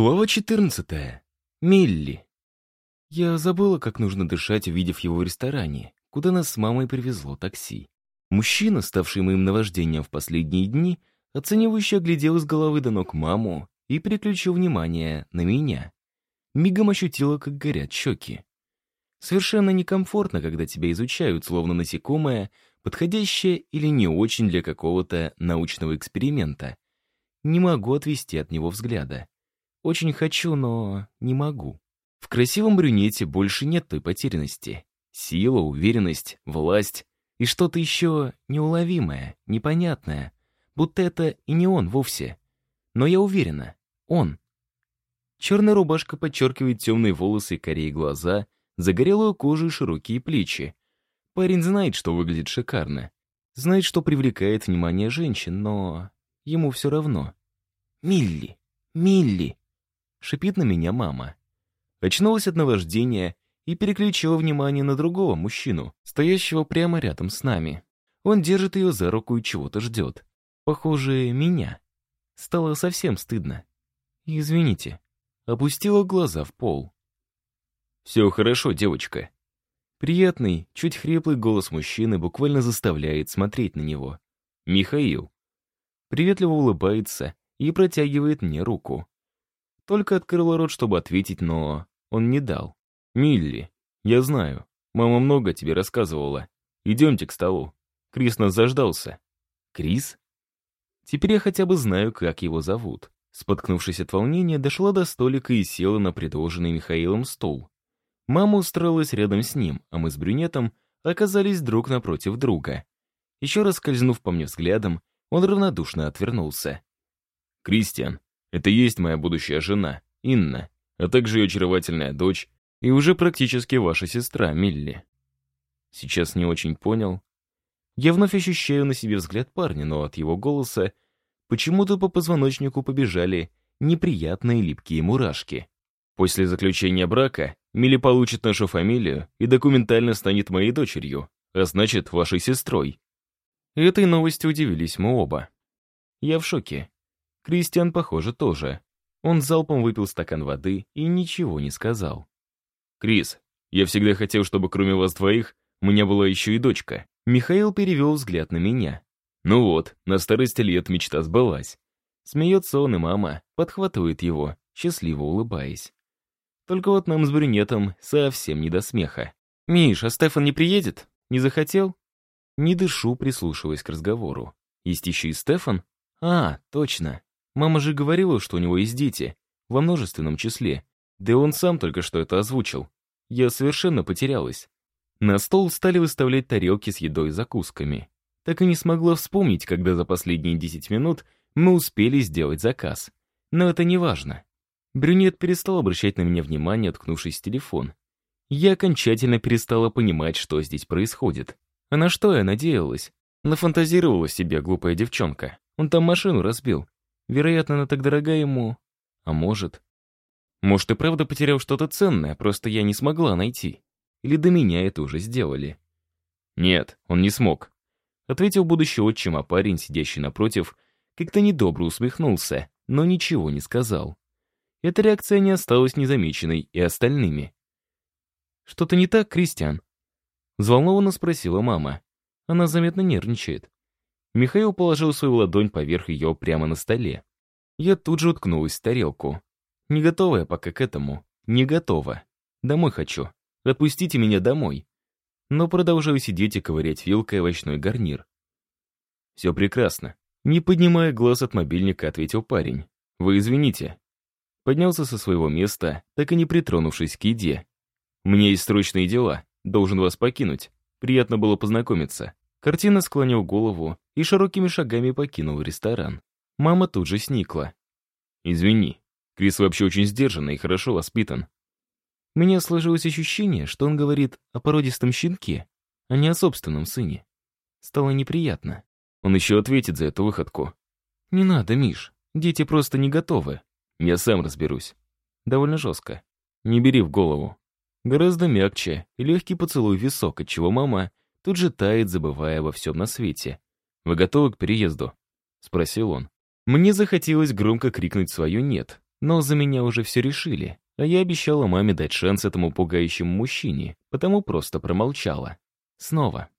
Глава 14. Милли. Я забыла, как нужно дышать, увидев его в ресторане, куда нас с мамой привезло такси. Мужчина, ставший моим наваждением в последние дни, оценивающе оглядел с головы до ног маму и переключил внимание на меня. Мигом ощутила, как горят щеки. Совершенно некомфортно, когда тебя изучают, словно насекомое, подходящее или не очень для какого-то научного эксперимента. Не могу отвести от него взгляда. Очень хочу, но не могу. В красивом брюнете больше нет той потерянности. Сила, уверенность, власть и что-то еще неуловимое, непонятное. Будто это и не он вовсе. Но я уверена, он. Черная рубашка подчеркивает темные волосы корей глаза, загорелую кожу и широкие плечи. Парень знает, что выглядит шикарно. Знает, что привлекает внимание женщин, но ему все равно. «Милли! Милли!» Шипит на меня мама. Очнулась от наваждения и переключила внимание на другого мужчину, стоящего прямо рядом с нами. Он держит ее за руку и чего-то ждет. Похоже, меня. Стало совсем стыдно. Извините. Опустила глаза в пол. «Все хорошо, девочка». Приятный, чуть хриплый голос мужчины буквально заставляет смотреть на него. «Михаил». Приветливо улыбается и протягивает мне руку. Только открыла рот, чтобы ответить, но он не дал. «Милли, я знаю. Мама много тебе рассказывала. Идемте к столу. Крис нас заждался». «Крис?» Теперь я хотя бы знаю, как его зовут. Споткнувшись от волнения, дошла до столика и села на предложенный Михаилом стул. Мама устроилась рядом с ним, а мы с брюнетом оказались друг напротив друга. Еще раз скользнув по мне взглядом, он равнодушно отвернулся. «Кристиан, это есть моя будущая жена, Инна, а также ее очаровательная дочь и уже практически ваша сестра, Милли. Сейчас не очень понял. Я вновь ощущаю на себе взгляд парня, но от его голоса почему-то по позвоночнику побежали неприятные липкие мурашки. После заключения брака Милли получит нашу фамилию и документально станет моей дочерью, а значит, вашей сестрой. Этой новости удивились мы оба. Я в шоке. Кристиан, похоже, тоже. Он залпом выпил стакан воды и ничего не сказал. «Крис, я всегда хотел, чтобы кроме вас двоих у меня была еще и дочка». Михаил перевел взгляд на меня. «Ну вот, на старости лет мечта сбылась». Смеется он, и мама подхватывает его, счастливо улыбаясь. Только вот нам с брюнетом совсем не до смеха. «Миш, а Стефан не приедет? Не захотел?» Не дышу, прислушиваясь к разговору. Есть еще и Стефан? А, точно. Мама же говорила, что у него есть дети, во множественном числе. Да и он сам только что это озвучил. Я совершенно потерялась. На стол стали выставлять тарелки с едой и закусками. Так и не смогла вспомнить, когда за последние 10 минут мы успели сделать заказ. Но это не важно. Брюнет перестал обращать на меня внимание, откнувшись в телефон. Я окончательно перестала понимать, что здесь происходит. А на что я надеялась? Нафантазировала себе глупая девчонка. Он там машину разбил. Вероятно, она так дорога ему. А может... Может, и правда потерял что-то ценное, просто я не смогла найти. Или до меня это уже сделали. Нет, он не смог. Ответил будущий отчим, а парень, сидящий напротив, как-то недобро усмехнулся, но ничего не сказал. Эта реакция не осталась незамеченной и остальными. «Что-то не так, Кристиан?» Взволнованно спросила мама. Она заметно нервничает. Михаил положил свою ладонь поверх ее прямо на столе. Я тут же уткнулась в тарелку. Не готова я пока к этому. Не готова. Домой хочу. Отпустите меня домой. Но продолжаю сидеть и ковырять вилкой овощной гарнир. Все прекрасно. Не поднимая глаз от мобильника, ответил парень. Вы извините. Поднялся со своего места, так и не притронувшись к еде. Меня есть срочные дела. Должен вас покинуть. Приятно было познакомиться. Картина склонил голову и широкими шагами покинул ресторан. Мама тут же сникла. «Извини, Крис вообще очень сдержанный и хорошо воспитан». У меня сложилось ощущение, что он говорит о породистом щенке, а не о собственном сыне. Стало неприятно. Он еще ответит за эту выходку. «Не надо, Миш, дети просто не готовы. Я сам разберусь». Довольно жестко. Не бери в голову. Гораздо мягче и легкий поцелуй в висок, отчего мама тут же тает, забывая обо всем на свете. «Вы готовы к переезду?» — спросил он. Мне захотелось громко крикнуть свое «нет», Но за меня уже все решили, а я обещала маме дать шанс этому пугающему мужчине, потому просто промолчала. Снова.